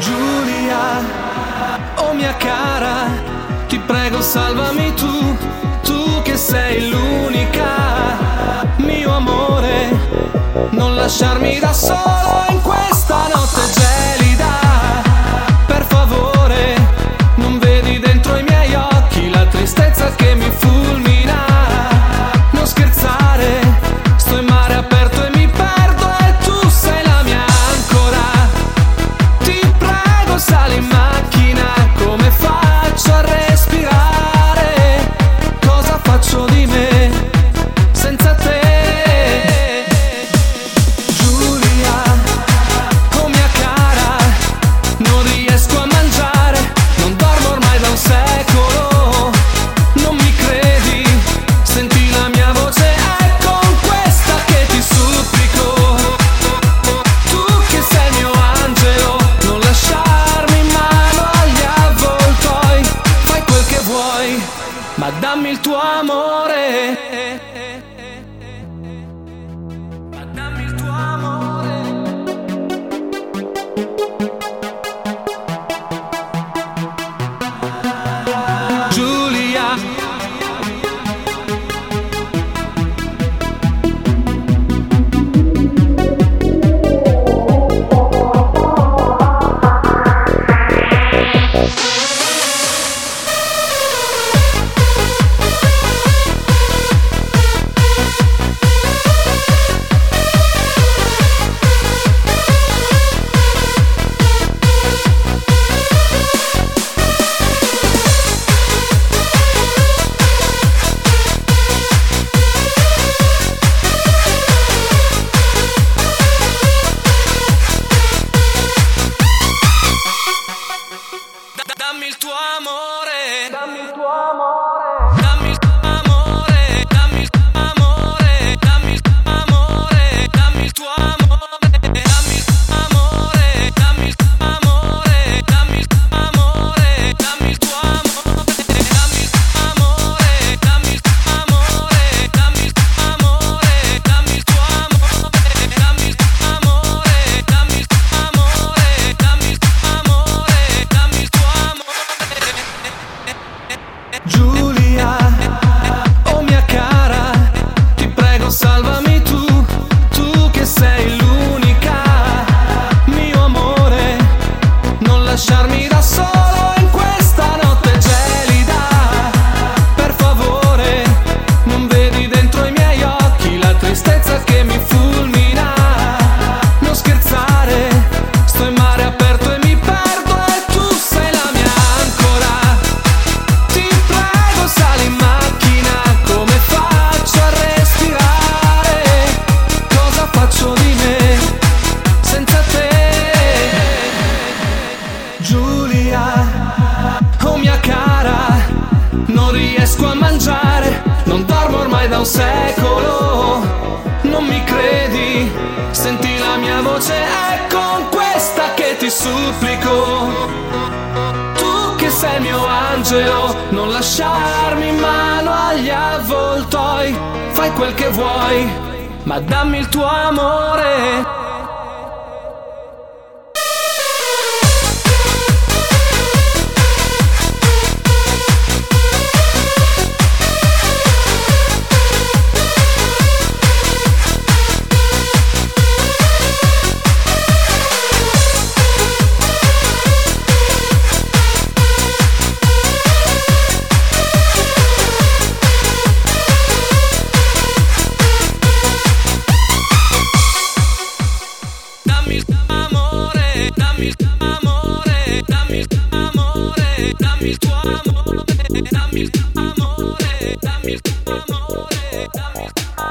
Julia, oh minha cara. Ti prego salvami tu, tu che sei l'unica, mio amore, non lasciarmi da solo. Bye. riesco a mangiare, non dormo ormai da un secolo. Non mi credi, senti la mia voce, è con questa che ti supplico. Tu che sei mio angelo, non lasciarmi in mano agli avvoltoi, fai quel che vuoi, ma dammi il tuo amore. Dammi il tuo amore, dammi il tuo amore, dammi il tuo amore, dammi il tuo amore, dammi il tuo